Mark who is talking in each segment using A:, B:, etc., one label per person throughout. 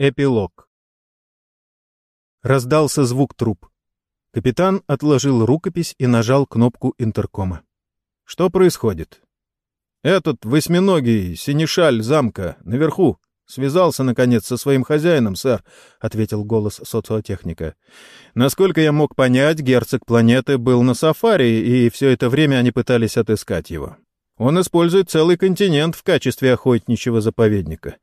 A: Эпилог. Раздался звук труб. Капитан отложил рукопись и нажал кнопку интеркома. «Что происходит?» «Этот восьминогий синешаль замка наверху связался, наконец, со своим хозяином, сэр», — ответил голос социотехника. «Насколько я мог понять, герцог планеты был на сафари, и все это время они пытались отыскать его. Он использует целый континент в качестве охотничьего заповедника».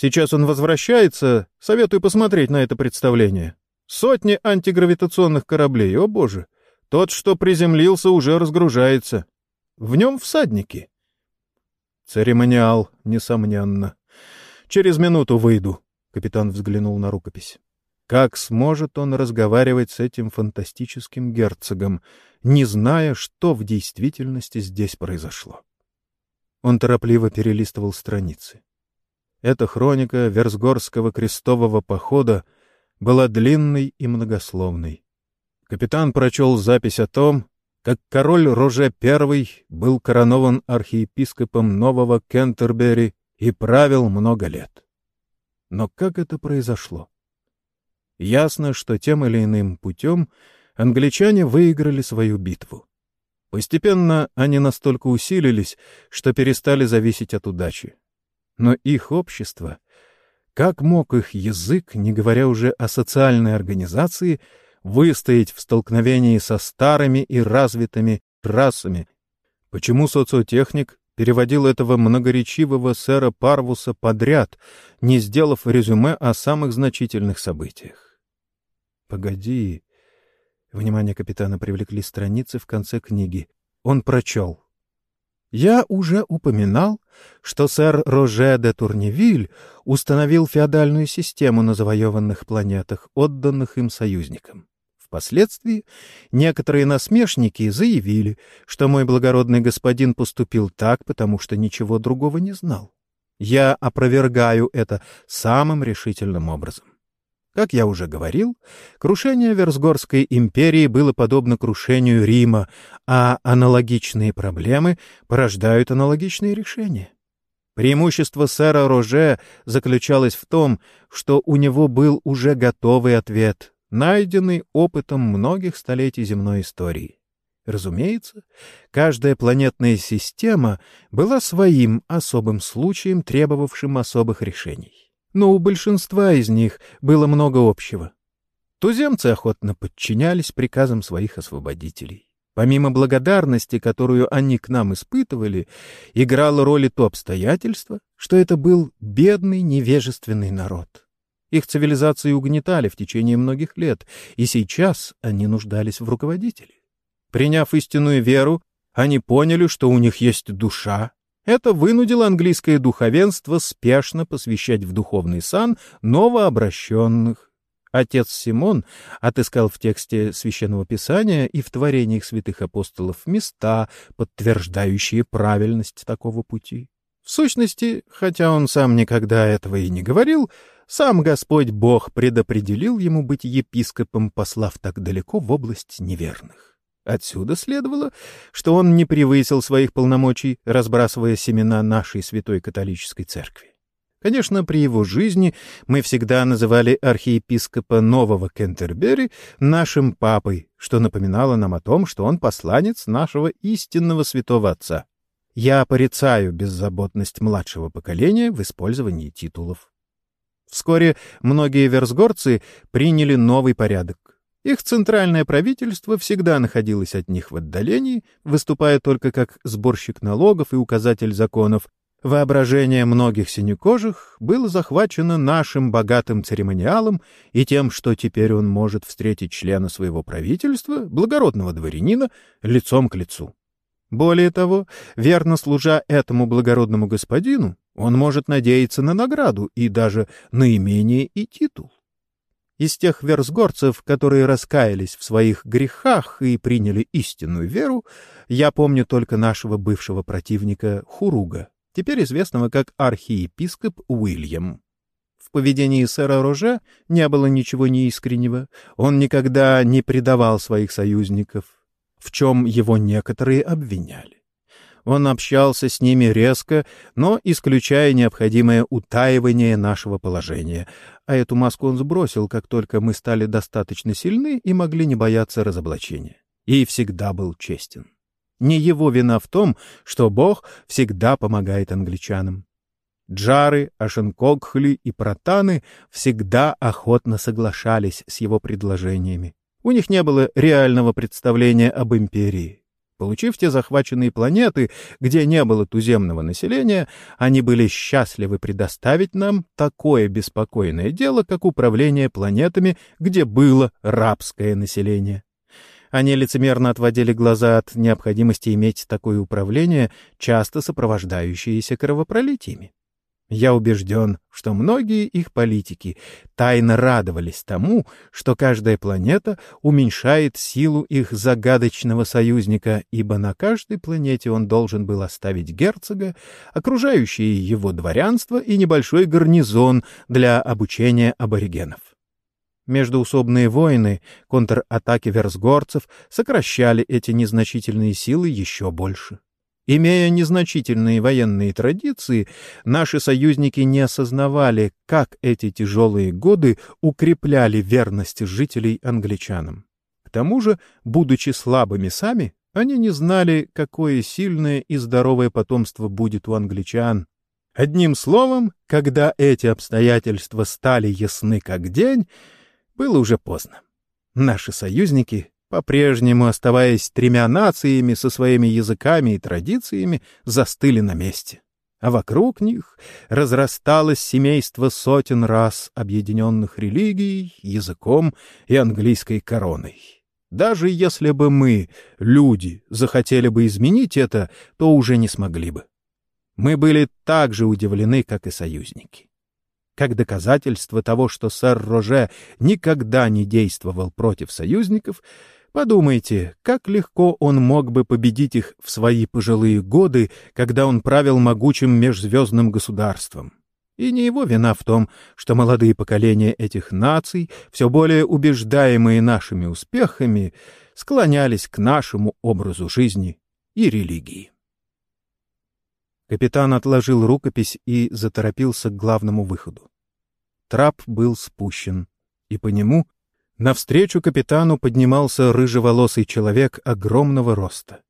A: Сейчас он возвращается. Советую посмотреть на это представление. Сотни антигравитационных кораблей, о боже! Тот, что приземлился, уже разгружается. В нем всадники. Церемониал, несомненно. Через минуту выйду. Капитан взглянул на рукопись. Как сможет он разговаривать с этим фантастическим герцогом, не зная, что в действительности здесь произошло? Он торопливо перелистывал страницы. Эта хроника Версгорского крестового похода была длинной и многословной. Капитан прочел запись о том, как король Роже I был коронован архиепископом Нового Кентербери и правил много лет. Но как это произошло? Ясно, что тем или иным путем англичане выиграли свою битву. Постепенно они настолько усилились, что перестали зависеть от удачи но их общество, как мог их язык, не говоря уже о социальной организации, выстоять в столкновении со старыми и развитыми расами? Почему социотехник переводил этого многоречивого сэра Парвуса подряд, не сделав резюме о самых значительных событиях? «Погоди!» Внимание капитана привлекли страницы в конце книги. Он прочел. Я уже упоминал, что сэр Роже де Турневиль установил феодальную систему на завоеванных планетах, отданных им союзникам. Впоследствии некоторые насмешники заявили, что мой благородный господин поступил так, потому что ничего другого не знал. Я опровергаю это самым решительным образом. Как я уже говорил, крушение Версгорской империи было подобно крушению Рима, а аналогичные проблемы порождают аналогичные решения. Преимущество сэра Роже заключалось в том, что у него был уже готовый ответ, найденный опытом многих столетий земной истории. Разумеется, каждая планетная система была своим особым случаем, требовавшим особых решений но у большинства из них было много общего. Туземцы охотно подчинялись приказам своих освободителей. Помимо благодарности, которую они к нам испытывали, играло роль и то обстоятельство, что это был бедный невежественный народ. Их цивилизации угнетали в течение многих лет, и сейчас они нуждались в руководителе. Приняв истинную веру, они поняли, что у них есть душа, это вынудило английское духовенство спешно посвящать в духовный сан новообращенных. Отец Симон отыскал в тексте Священного Писания и в творениях святых апостолов места, подтверждающие правильность такого пути. В сущности, хотя он сам никогда этого и не говорил, сам Господь Бог предопределил ему быть епископом, послав так далеко в область неверных. Отсюда следовало, что он не превысил своих полномочий, разбрасывая семена нашей святой католической церкви. Конечно, при его жизни мы всегда называли архиепископа Нового Кентербери нашим папой, что напоминало нам о том, что он посланец нашего истинного святого отца. Я порицаю беззаботность младшего поколения в использовании титулов. Вскоре многие версгорцы приняли новый порядок. Их центральное правительство всегда находилось от них в отдалении, выступая только как сборщик налогов и указатель законов. Воображение многих синекожих было захвачено нашим богатым церемониалом и тем, что теперь он может встретить члена своего правительства, благородного дворянина, лицом к лицу. Более того, верно служа этому благородному господину, он может надеяться на награду и даже на имение и титул. Из тех версгорцев, которые раскаялись в своих грехах и приняли истинную веру, я помню только нашего бывшего противника Хуруга, теперь известного как архиепископ Уильям. В поведении сэра Роже не было ничего неискреннего, он никогда не предавал своих союзников, в чем его некоторые обвиняли. Он общался с ними резко, но исключая необходимое утаивание нашего положения. А эту маску он сбросил, как только мы стали достаточно сильны и могли не бояться разоблачения. И всегда был честен. Не его вина в том, что Бог всегда помогает англичанам. Джары, Ашенкогхли и Протаны всегда охотно соглашались с его предложениями. У них не было реального представления об империи. Получив те захваченные планеты, где не было туземного населения, они были счастливы предоставить нам такое беспокойное дело, как управление планетами, где было рабское население. Они лицемерно отводили глаза от необходимости иметь такое управление, часто сопровождающееся кровопролитиями. Я убежден, что многие их политики тайно радовались тому, что каждая планета уменьшает силу их загадочного союзника, ибо на каждой планете он должен был оставить герцога, окружающее его дворянство и небольшой гарнизон для обучения аборигенов. Междуусобные войны, контратаки версгорцев сокращали эти незначительные силы еще больше. Имея незначительные военные традиции, наши союзники не осознавали, как эти тяжелые годы укрепляли верность жителей англичанам. К тому же, будучи слабыми сами, они не знали, какое сильное и здоровое потомство будет у англичан. Одним словом, когда эти обстоятельства стали ясны как день, было уже поздно. Наши союзники по-прежнему оставаясь тремя нациями со своими языками и традициями, застыли на месте. А вокруг них разрасталось семейство сотен раз объединенных религией, языком и английской короной. Даже если бы мы, люди, захотели бы изменить это, то уже не смогли бы. Мы были так же удивлены, как и союзники. Как доказательство того, что сэр Роже никогда не действовал против союзников, Подумайте, как легко он мог бы победить их в свои пожилые годы, когда он правил могучим межзвездным государством. И не его вина в том, что молодые поколения этих наций, все более убеждаемые нашими успехами, склонялись к нашему образу жизни и религии. Капитан отложил рукопись и заторопился к главному выходу. Трап был спущен, и по нему Навстречу капитану поднимался рыжеволосый человек огромного роста.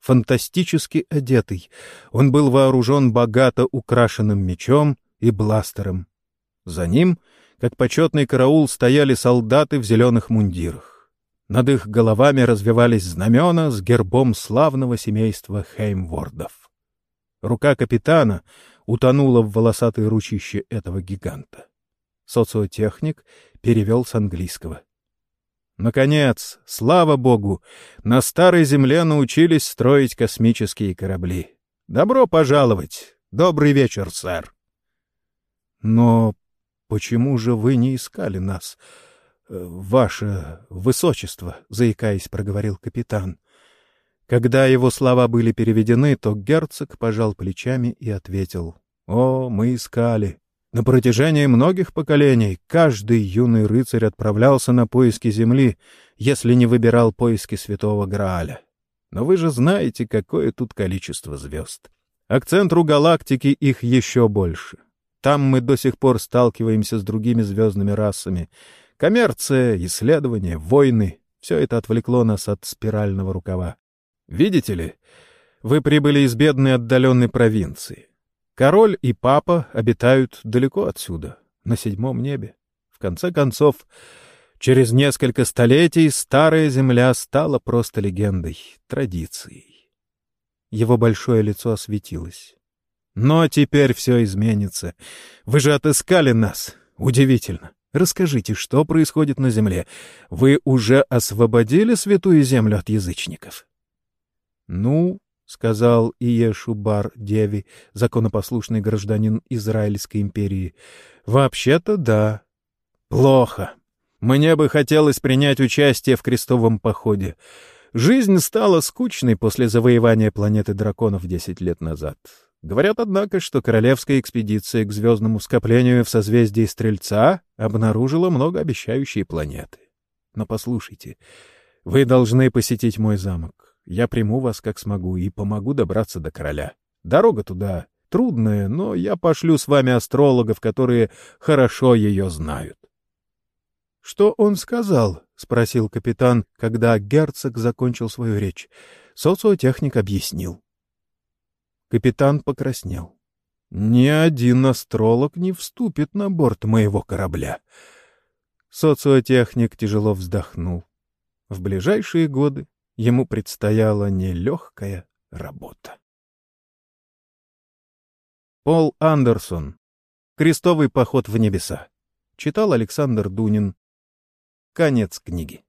A: Фантастически одетый, он был вооружен богато украшенным мечом и бластером. За ним, как почетный караул, стояли солдаты в зеленых мундирах. Над их головами развивались знамена с гербом славного семейства Хеймвордов. Рука капитана утонула в волосатой ручище этого гиганта. Социотехник перевел с английского. Наконец, слава богу, на старой земле научились строить космические корабли. Добро пожаловать! Добрый вечер, сэр. Но почему же вы не искали нас? Э, ваше высочество, заикаясь, проговорил капитан. Когда его слова были переведены, то герцог пожал плечами и ответил. — О, мы искали. На протяжении многих поколений каждый юный рыцарь отправлялся на поиски земли, если не выбирал поиски святого Грааля. Но вы же знаете, какое тут количество звезд. А к центру галактики их еще больше. Там мы до сих пор сталкиваемся с другими звездными расами. Коммерция, исследования, войны — все это отвлекло нас от спирального рукава. Видите ли, вы прибыли из бедной отдаленной провинции. Король и папа обитают далеко отсюда, на седьмом небе. В конце концов, через несколько столетий старая земля стала просто легендой, традицией. Его большое лицо осветилось. Но теперь все изменится. Вы же отыскали нас. Удивительно. Расскажите, что происходит на земле? Вы уже освободили святую землю от язычников? Ну, — сказал Иешубар Деви, законопослушный гражданин Израильской империи. — Вообще-то да. — Плохо. Мне бы хотелось принять участие в крестовом походе. Жизнь стала скучной после завоевания планеты драконов десять лет назад. Говорят, однако, что королевская экспедиция к звездному скоплению в созвездии Стрельца обнаружила многообещающие планеты. Но послушайте, вы должны посетить мой замок. Я приму вас как смогу и помогу добраться до короля. Дорога туда трудная, но я пошлю с вами астрологов, которые хорошо ее знают. — Что он сказал? — спросил капитан, когда герцог закончил свою речь. Социотехник объяснил. Капитан покраснел. — Ни один астролог не вступит на борт моего корабля. Социотехник тяжело вздохнул. В ближайшие годы ему предстояла нелегкая работа. Пол Андерсон. Крестовый поход в небеса. Читал Александр Дунин. Конец книги.